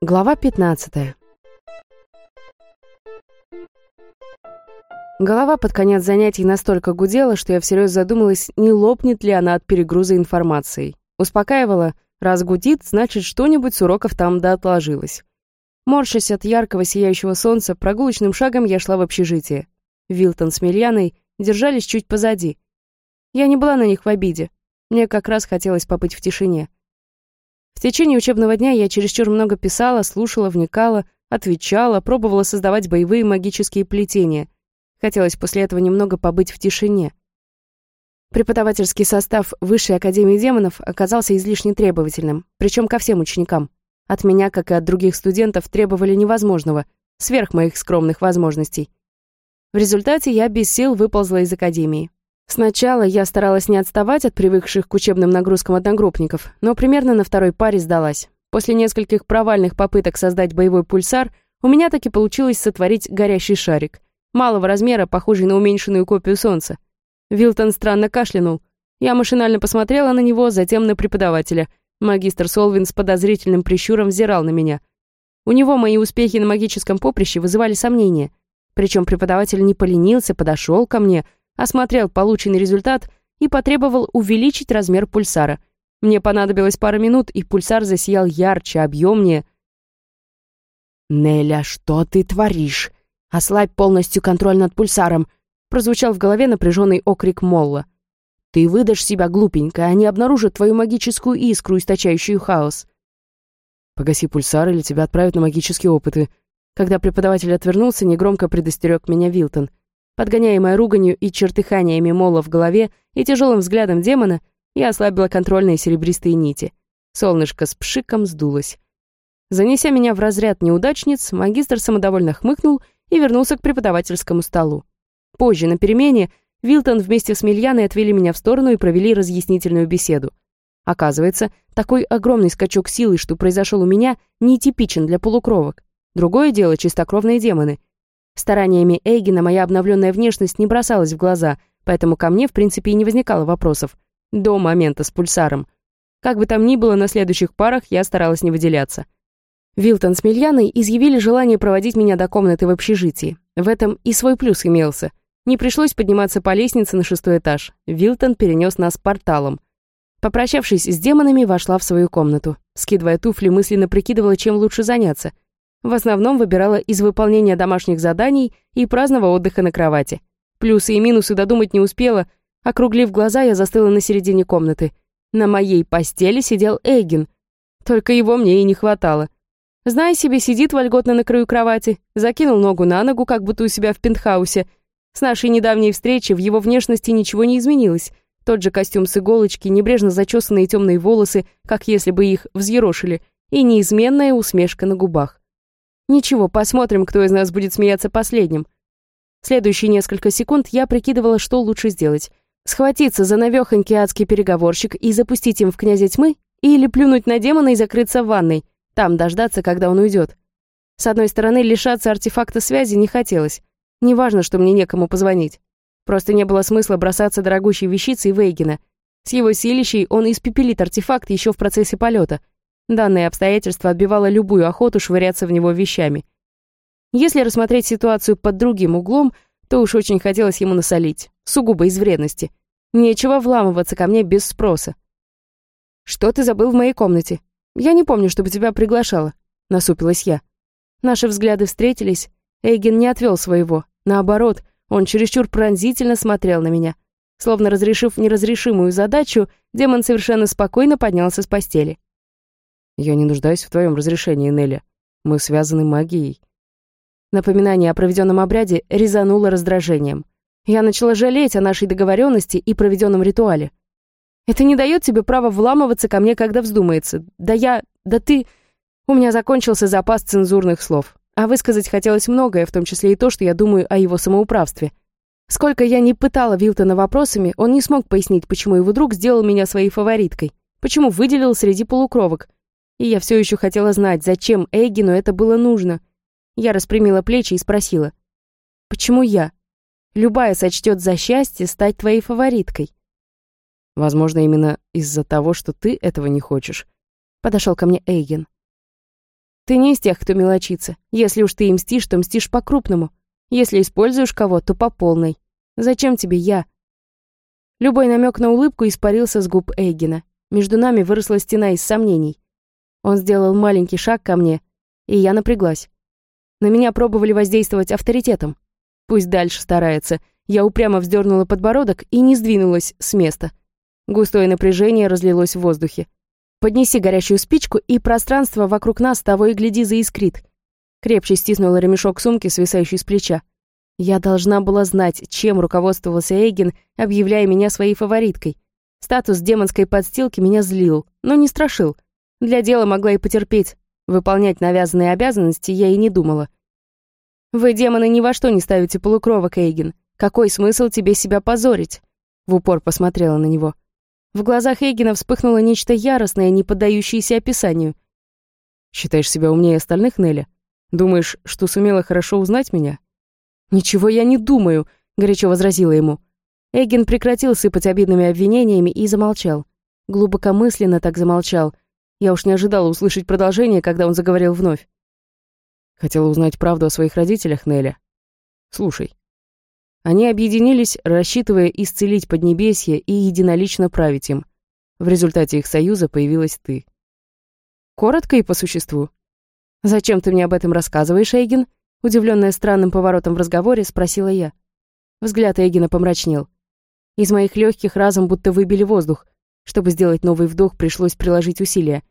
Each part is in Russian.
Глава 15. Голова под конец занятий настолько гудела, что я всерьез задумалась, не лопнет ли она от перегруза информацией. Успокаивала, раз гудит, значит, что-нибудь с уроков там да отложилось. Морщась от яркого сияющего солнца, прогулочным шагом я шла в общежитие. Вилтон с Мильяной держались чуть позади. Я не была на них в обиде. Мне как раз хотелось побыть в тишине. В течение учебного дня я чересчур много писала, слушала, вникала, отвечала, пробовала создавать боевые магические плетения. Хотелось после этого немного побыть в тишине. Преподавательский состав Высшей Академии Демонов оказался излишне требовательным, причем ко всем ученикам. От меня, как и от других студентов, требовали невозможного, сверх моих скромных возможностей. В результате я без сил выползла из Академии. Сначала я старалась не отставать от привыкших к учебным нагрузкам одногруппников, но примерно на второй паре сдалась. После нескольких провальных попыток создать боевой пульсар, у меня таки получилось сотворить горящий шарик. Малого размера, похожий на уменьшенную копию Солнца. Вилтон странно кашлянул. Я машинально посмотрела на него, затем на преподавателя. Магистр Солвин с подозрительным прищуром взирал на меня. У него мои успехи на магическом поприще вызывали сомнения. Причем преподаватель не поленился, подошел ко мне — осмотрел полученный результат и потребовал увеличить размер пульсара. Мне понадобилось пара минут, и пульсар засиял ярче, объемнее. «Неля, что ты творишь? Ослабь полностью контроль над пульсаром!» прозвучал в голове напряженный окрик Молла. «Ты выдашь себя глупенько, они обнаружат твою магическую искру, источающую хаос». «Погаси пульсар, или тебя отправят на магические опыты». Когда преподаватель отвернулся, негромко предостерег меня Вилтон — Подгоняемая руганью и чертыханиями мола в голове и тяжелым взглядом демона, я ослабила контрольные серебристые нити. Солнышко с пшиком сдулось. Занеся меня в разряд неудачниц, магистр самодовольно хмыкнул и вернулся к преподавательскому столу. Позже, на перемене, Вилтон вместе с Мильяной отвели меня в сторону и провели разъяснительную беседу. Оказывается, такой огромный скачок силы, что произошел у меня, нетипичен для полукровок. Другое дело — чистокровные демоны — Стараниями Эйгена моя обновленная внешность не бросалась в глаза, поэтому ко мне, в принципе, и не возникало вопросов. До момента с пульсаром. Как бы там ни было, на следующих парах я старалась не выделяться. Вилтон с Мильяной изъявили желание проводить меня до комнаты в общежитии. В этом и свой плюс имелся. Не пришлось подниматься по лестнице на шестой этаж. Вилтон перенес нас порталом. Попрощавшись с демонами, вошла в свою комнату. Скидывая туфли, мысленно прикидывала, чем лучше заняться — в основном выбирала из выполнения домашних заданий и праздного отдыха на кровати. Плюсы и минусы додумать не успела. Округлив глаза, я застыла на середине комнаты. На моей постели сидел Эгин. Только его мне и не хватало. Зная себе, сидит вольготно на краю кровати, закинул ногу на ногу, как будто у себя в пентхаусе. С нашей недавней встречи в его внешности ничего не изменилось. Тот же костюм с иголочки, небрежно зачесанные темные волосы, как если бы их взъерошили, и неизменная усмешка на губах. Ничего, посмотрим, кто из нас будет смеяться последним. Следующие несколько секунд я прикидывала, что лучше сделать. Схватиться за навёхонький адский переговорщик и запустить им в князя тьмы, или плюнуть на демона и закрыться в ванной, там дождаться, когда он уйдет. С одной стороны, лишаться артефакта связи не хотелось. Неважно, что мне некому позвонить. Просто не было смысла бросаться дорогущей вещицей Вейгена. С его силищей он испепелит артефакт еще в процессе полета — Данное обстоятельство отбивало любую охоту швыряться в него вещами. Если рассмотреть ситуацию под другим углом, то уж очень хотелось ему насолить, сугубо из вредности. Нечего вламываться ко мне без спроса. «Что ты забыл в моей комнате? Я не помню, чтобы тебя приглашала», — насупилась я. Наши взгляды встретились. Эйген не отвел своего. Наоборот, он чересчур пронзительно смотрел на меня. Словно разрешив неразрешимую задачу, демон совершенно спокойно поднялся с постели. Я не нуждаюсь в твоем разрешении, Нелли. Мы связаны магией. Напоминание о проведенном обряде резануло раздражением. Я начала жалеть о нашей договоренности и проведенном ритуале. Это не дает тебе права вламываться ко мне, когда вздумается. Да я... Да ты... У меня закончился запас цензурных слов. А высказать хотелось многое, в том числе и то, что я думаю о его самоуправстве. Сколько я не пытала Вилтона вопросами, он не смог пояснить, почему его друг сделал меня своей фавориткой, почему выделил среди полукровок, и я все еще хотела знать, зачем Эгину это было нужно. Я распрямила плечи и спросила. «Почему я? Любая сочтет за счастье стать твоей фавориткой. Возможно, именно из-за того, что ты этого не хочешь. Подошел ко мне Эйген. Ты не из тех, кто мелочится. Если уж ты им мстишь, то мстишь по-крупному. Если используешь кого, то по полной. Зачем тебе я? Любой намек на улыбку испарился с губ Эйгена. Между нами выросла стена из сомнений. Он сделал маленький шаг ко мне, и я напряглась. На меня пробовали воздействовать авторитетом. Пусть дальше старается. Я упрямо вздернула подбородок и не сдвинулась с места. Густое напряжение разлилось в воздухе. Поднеси горящую спичку, и пространство вокруг нас того и гляди заискрит. Крепче стиснула ремешок сумки, свисающий с плеча. Я должна была знать, чем руководствовался Эйген, объявляя меня своей фавориткой. Статус демонской подстилки меня злил, но не страшил. Для дела могла и потерпеть. Выполнять навязанные обязанности я и не думала. «Вы, демоны, ни во что не ставите полукровок, Эйген. Какой смысл тебе себя позорить?» В упор посмотрела на него. В глазах Эйгена вспыхнуло нечто яростное, не поддающееся описанию. «Считаешь себя умнее остальных, Нелли? Думаешь, что сумела хорошо узнать меня?» «Ничего я не думаю», — горячо возразила ему. Эгин прекратил сыпать обидными обвинениями и замолчал. Глубокомысленно так замолчал. Я уж не ожидала услышать продолжение, когда он заговорил вновь. Хотела узнать правду о своих родителях, Нелли. Слушай, они объединились, рассчитывая исцелить Поднебесье и единолично править им. В результате их союза появилась ты. Коротко и по существу. «Зачем ты мне об этом рассказываешь, Эйген?» Удивленная странным поворотом в разговоре, спросила я. Взгляд Эйгена помрачнел. Из моих легких разом будто выбили воздух. Чтобы сделать новый вдох, пришлось приложить усилия.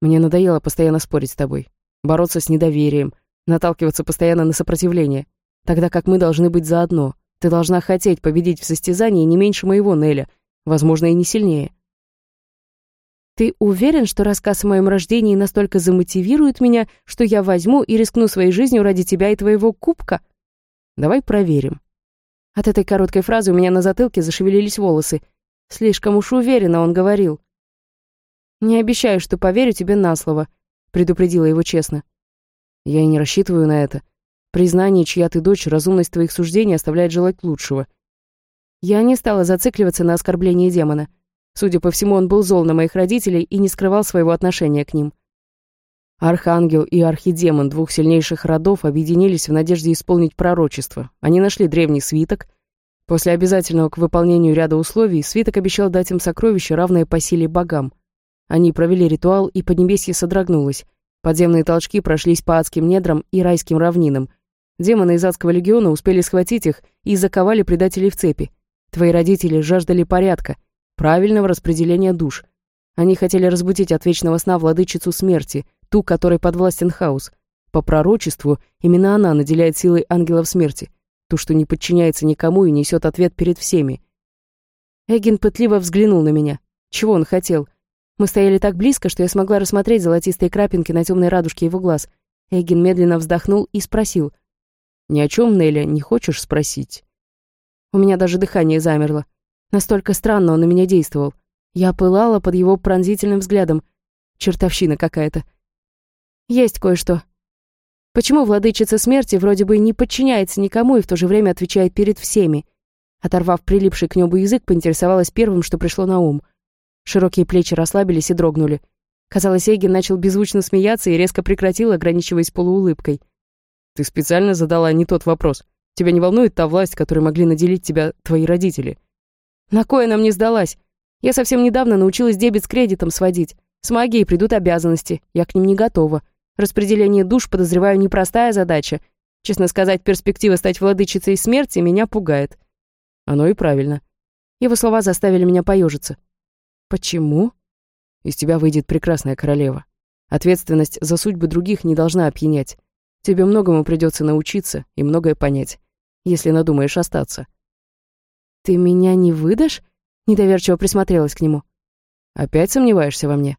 Мне надоело постоянно спорить с тобой, бороться с недоверием, наталкиваться постоянно на сопротивление. Тогда как мы должны быть заодно. Ты должна хотеть победить в состязании не меньше моего, Неля. Возможно, и не сильнее. Ты уверен, что рассказ о моем рождении настолько замотивирует меня, что я возьму и рискну своей жизнью ради тебя и твоего кубка? Давай проверим. От этой короткой фразы у меня на затылке зашевелились волосы. Слишком уж уверенно он говорил. «Не обещаю, что поверю тебе на слово», — предупредила его честно. «Я и не рассчитываю на это. Признание, чья ты дочь, разумность твоих суждений оставляет желать лучшего. Я не стала зацикливаться на оскорблении демона. Судя по всему, он был зол на моих родителей и не скрывал своего отношения к ним. Архангел и архидемон двух сильнейших родов объединились в надежде исполнить пророчество. Они нашли древний свиток. После обязательного к выполнению ряда условий свиток обещал дать им сокровища, равное по силе богам. Они провели ритуал, и Поднебесье содрогнулось. Подземные толчки прошлись по адским недрам и райским равнинам. Демоны из адского легиона успели схватить их и заковали предателей в цепи. Твои родители жаждали порядка, правильного распределения душ. Они хотели разбудить от вечного сна владычицу смерти, ту, которой подвластен хаос. По пророчеству, именно она наделяет силой ангелов смерти, ту, что не подчиняется никому и несет ответ перед всеми. Эгин пытливо взглянул на меня. Чего он хотел? Мы стояли так близко, что я смогла рассмотреть золотистые крапинки на темной радужке его глаз. Эгин медленно вздохнул и спросил — ни о чем, Неля, не хочешь спросить?» У меня даже дыхание замерло. Настолько странно он на меня действовал. Я пылала под его пронзительным взглядом. Чертовщина какая-то. Есть кое-что. Почему владычица смерти вроде бы не подчиняется никому и в то же время отвечает перед всеми? Оторвав прилипший к небу язык, поинтересовалась первым, что пришло на ум. Широкие плечи расслабились и дрогнули. Казалось, Эгин начал беззвучно смеяться и резко прекратил, ограничиваясь полуулыбкой. Ты специально задала не тот вопрос. Тебя не волнует та власть, которой могли наделить тебя твои родители? На кое нам не сдалась? Я совсем недавно научилась дебет с кредитом сводить. С магией придут обязанности. Я к ним не готова. Распределение душ, подозреваю, непростая задача. Честно сказать, перспектива стать владычицей смерти меня пугает. Оно и правильно. Его слова заставили меня поежиться. Почему? Из тебя выйдет прекрасная королева. Ответственность за судьбы других не должна опьянять. Тебе многому придется научиться и многое понять, если надумаешь остаться. Ты меня не выдашь? Недоверчиво присмотрелась к нему. Опять сомневаешься во мне?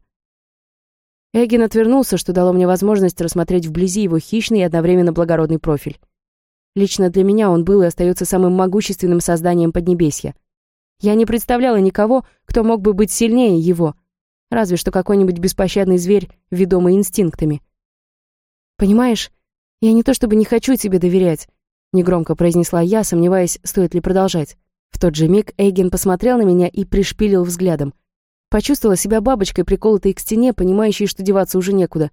Эгин отвернулся, что дало мне возможность рассмотреть вблизи его хищный и одновременно благородный профиль. Лично для меня он был и остается самым могущественным созданием Поднебесья. Я не представляла никого, кто мог бы быть сильнее его, разве что какой-нибудь беспощадный зверь, ведомый инстинктами. Понимаешь, «Я не то чтобы не хочу тебе доверять», — негромко произнесла я, сомневаясь, стоит ли продолжать. В тот же миг Эйген посмотрел на меня и пришпилил взглядом. Почувствовала себя бабочкой, приколотой к стене, понимающей, что деваться уже некуда.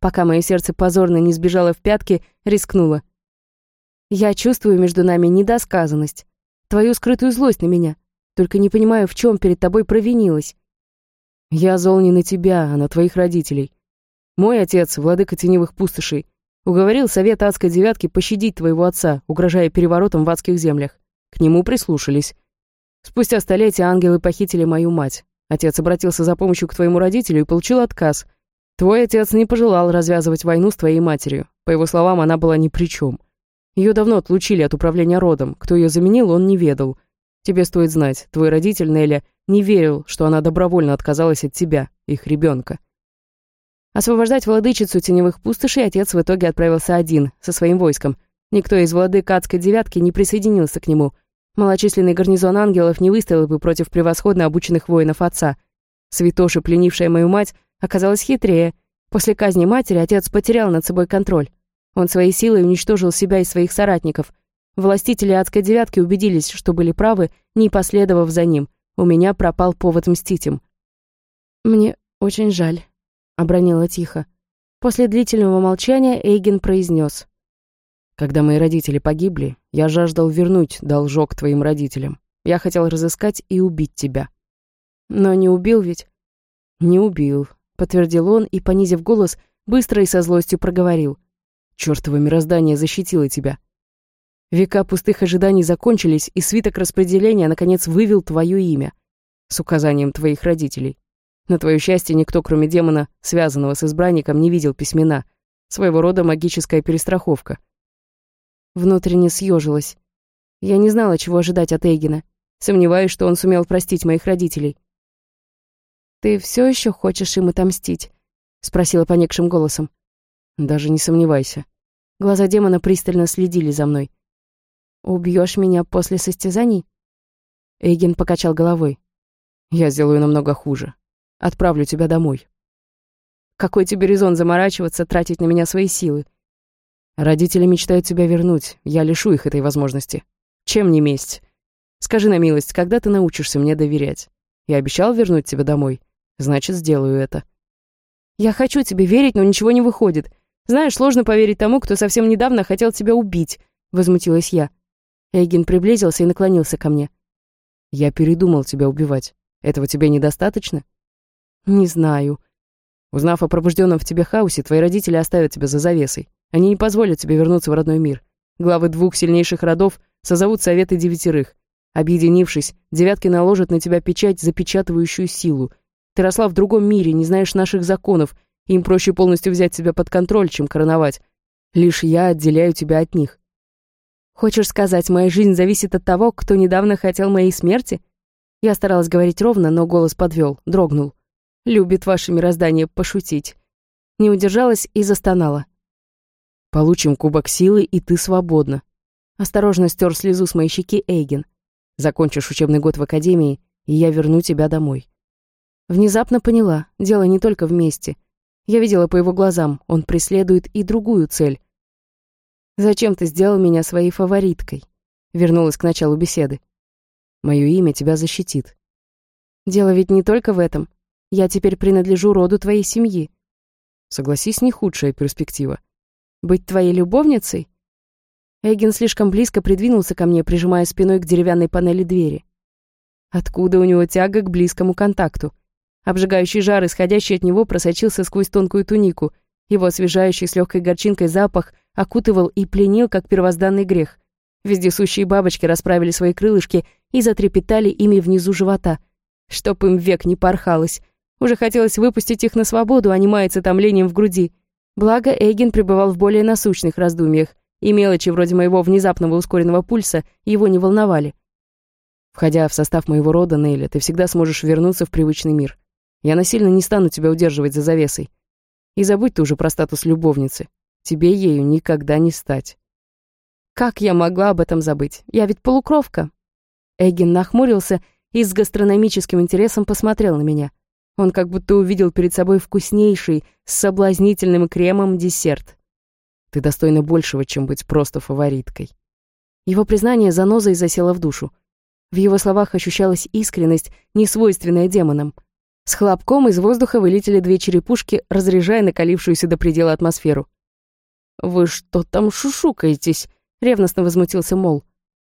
Пока мое сердце позорно не сбежало в пятки, рискнула. Я чувствую между нами недосказанность, твою скрытую злость на меня. Только не понимаю, в чем перед тобой провинилась. Я зол не на тебя, а на твоих родителей. Мой отец, владыка теневых пустошей, уговорил совет адской девятки пощадить твоего отца, угрожая переворотом в адских землях. К нему прислушались. Спустя столетия ангелы похитили мою мать. Отец обратился за помощью к твоему родителю и получил отказ. Твой отец не пожелал развязывать войну с твоей матерью. По его словам, она была ни при чем. Ее давно отлучили от управления родом. Кто ее заменил, он не ведал. Тебе стоит знать, твой родитель, Неля, не верил, что она добровольно отказалась от тебя, их ребенка. Освобождать владычицу теневых пустошей отец в итоге отправился один, со своим войском. Никто из владык адской девятки не присоединился к нему. Малочисленный гарнизон ангелов не выстоял бы против превосходно обученных воинов отца. Святоша, пленившая мою мать, оказалась хитрее. После казни матери отец потерял над собой контроль. Он своей силой уничтожил себя и своих соратников. Властители адской девятки убедились, что были правы, не последовав за ним. У меня пропал повод мстить им. «Мне очень жаль», — обронила тихо. После длительного молчания Эйген произнес. «Когда мои родители погибли, я жаждал вернуть должок твоим родителям. Я хотел разыскать и убить тебя». «Но не убил ведь?» «Не убил», — подтвердил он и, понизив голос, быстро и со злостью проговорил. «Чёртово мироздание защитило тебя. Века пустых ожиданий закончились, и свиток распределения наконец вывел твое имя с указанием твоих родителей. На твое счастье, никто, кроме демона, связанного с избранником, не видел письмена. Своего рода магическая перестраховка. Внутренне съежилась. Я не знала, чего ожидать от Эйгена. Сомневаюсь, что он сумел простить моих родителей. «Ты все еще хочешь им отомстить?» — спросила поникшим голосом. «Даже не сомневайся». Глаза демона пристально следили за мной. Убьешь меня после состязаний? Эйген покачал головой. Я сделаю намного хуже. Отправлю тебя домой. Какой тебе резон заморачиваться, тратить на меня свои силы? Родители мечтают тебя вернуть. Я лишу их этой возможности. Чем не месть? Скажи на милость, когда ты научишься мне доверять? Я обещал вернуть тебя домой. Значит, сделаю это. Я хочу тебе верить, но ничего не выходит. Знаешь, сложно поверить тому, кто совсем недавно хотел тебя убить, возмутилась я. Эйген приблизился и наклонился ко мне. «Я передумал тебя убивать. Этого тебе недостаточно?» «Не знаю». Узнав о пробужденном в тебе хаосе, твои родители оставят тебя за завесой. Они не позволят тебе вернуться в родной мир. Главы двух сильнейших родов созовут советы девятерых. Объединившись, девятки наложат на тебя печать, запечатывающую силу. Ты росла в другом мире, не знаешь наших законов, им проще полностью взять тебя под контроль, чем короновать. Лишь я отделяю тебя от них. Хочешь сказать, моя жизнь зависит от того, кто недавно хотел моей смерти? Я старалась говорить ровно, но голос подвел, дрогнул. Любит ваше мироздание пошутить. Не удержалась и застонала. Получим кубок силы, и ты свободна. Осторожно стер слезу с моей щеки Эйген. Закончишь учебный год в академии, и я верну тебя домой. Внезапно поняла, дело не только вместе. Я видела по его глазам, он преследует и другую цель. «Зачем ты сделал меня своей фавориткой?» Вернулась к началу беседы. «Мое имя тебя защитит». «Дело ведь не только в этом. Я теперь принадлежу роду твоей семьи». «Согласись, не худшая перспектива». «Быть твоей любовницей?» Эгин слишком близко придвинулся ко мне, прижимая спиной к деревянной панели двери. Откуда у него тяга к близкому контакту? Обжигающий жар, исходящий от него, просочился сквозь тонкую тунику. Его освежающий с легкой горчинкой запах окутывал и пленил, как первозданный грех. Вездесущие бабочки расправили свои крылышки и затрепетали ими внизу живота. Чтоб им век не порхалось. Уже хотелось выпустить их на свободу, а не маяться томлением в груди. Благо, Эйген пребывал в более насущных раздумьях, и мелочи вроде моего внезапного ускоренного пульса его не волновали. Входя в состав моего рода, Нейля, ты всегда сможешь вернуться в привычный мир. Я насильно не стану тебя удерживать за завесой. И забудь ты уже про статус любовницы. Тебе ею никогда не стать. Как я могла об этом забыть? Я ведь полукровка. Эгин нахмурился и с гастрономическим интересом посмотрел на меня. Он как будто увидел перед собой вкуснейший, с соблазнительным кремом десерт. Ты достойна большего, чем быть просто фавориткой. Его признание занозой засело в душу. В его словах ощущалась искренность, несвойственная демонам. С хлопком из воздуха вылетели две черепушки, разряжая накалившуюся до предела атмосферу. «Вы что там шушукаетесь?» — ревностно возмутился Мол.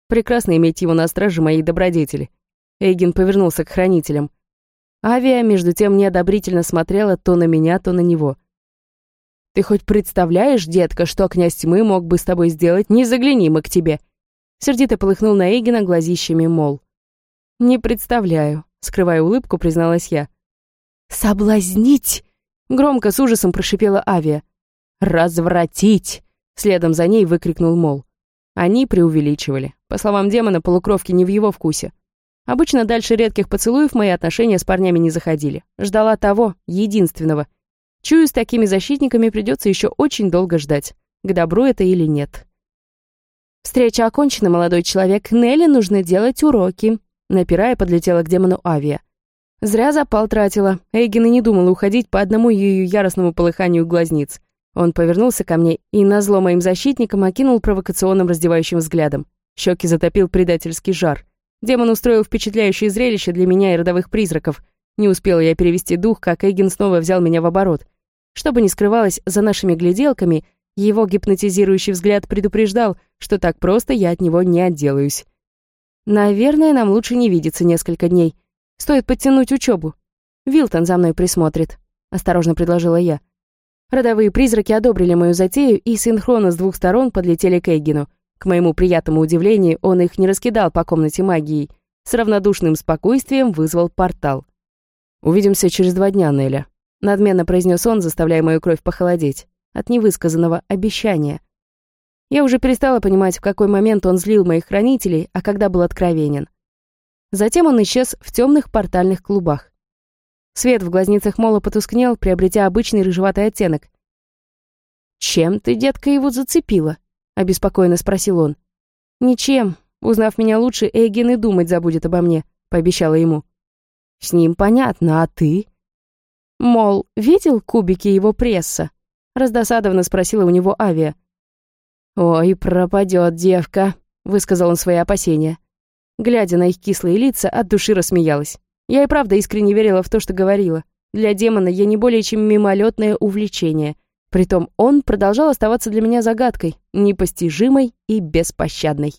«Прекрасно иметь его на страже моей добродетели». Эйген повернулся к хранителям. Авиа, между тем, неодобрительно смотрела то на меня, то на него. «Ты хоть представляешь, детка, что князь тьмы мог бы с тобой сделать? Не загляни мы к тебе!» Сердито полыхнул на Эйгена глазищами, мол. «Не представляю», — скрывая улыбку, призналась я. «Соблазнить!» — громко с ужасом прошипела Авиа. «Развратить!» — следом за ней выкрикнул Мол. Они преувеличивали. По словам демона, полукровки не в его вкусе. Обычно дальше редких поцелуев мои отношения с парнями не заходили. Ждала того, единственного. Чую, с такими защитниками придется еще очень долго ждать. К добру это или нет. «Встреча окончена, молодой человек. Нелли нужно делать уроки», — напирая, подлетела к демону Авиа. Зря запал тратила. Эйген и не думала уходить по одному ее яростному полыханию глазниц. Он повернулся ко мне и, назло моим защитникам, окинул провокационным раздевающим взглядом. Щеки затопил предательский жар. Демон устроил впечатляющее зрелище для меня и родовых призраков. Не успела я перевести дух, как Эйген снова взял меня в оборот. Что бы ни скрывалось за нашими гляделками, его гипнотизирующий взгляд предупреждал, что так просто я от него не отделаюсь. Наверное, нам лучше не видеться несколько дней. Стоит подтянуть учебу. Вилтон за мной присмотрит, осторожно предложила я. Родовые призраки одобрили мою затею и синхронно с двух сторон подлетели к Эгину. К моему приятному удивлению, он их не раскидал по комнате магией. С равнодушным спокойствием вызвал портал. «Увидимся через два дня, Неля», — надменно произнес он, заставляя мою кровь похолодеть от невысказанного обещания. Я уже перестала понимать, в какой момент он злил моих хранителей, а когда был откровенен. Затем он исчез в темных портальных клубах. Свет в глазницах Мола потускнел, приобретя обычный рыжеватый оттенок. «Чем ты, детка, его зацепила?» — обеспокоенно спросил он. «Ничем. Узнав меня лучше, Эйген и думать забудет обо мне», — пообещала ему. «С ним понятно, а ты?» «Мол, видел кубики его пресса?» Раздосадованно спросила у него Авиа. «Ой, пропадет девка», — высказал он свои опасения. Глядя на их кислые лица, от души рассмеялась. Я и правда искренне верила в то, что говорила. Для демона я не более чем мимолетное увлечение. Притом он продолжал оставаться для меня загадкой, непостижимой и беспощадной.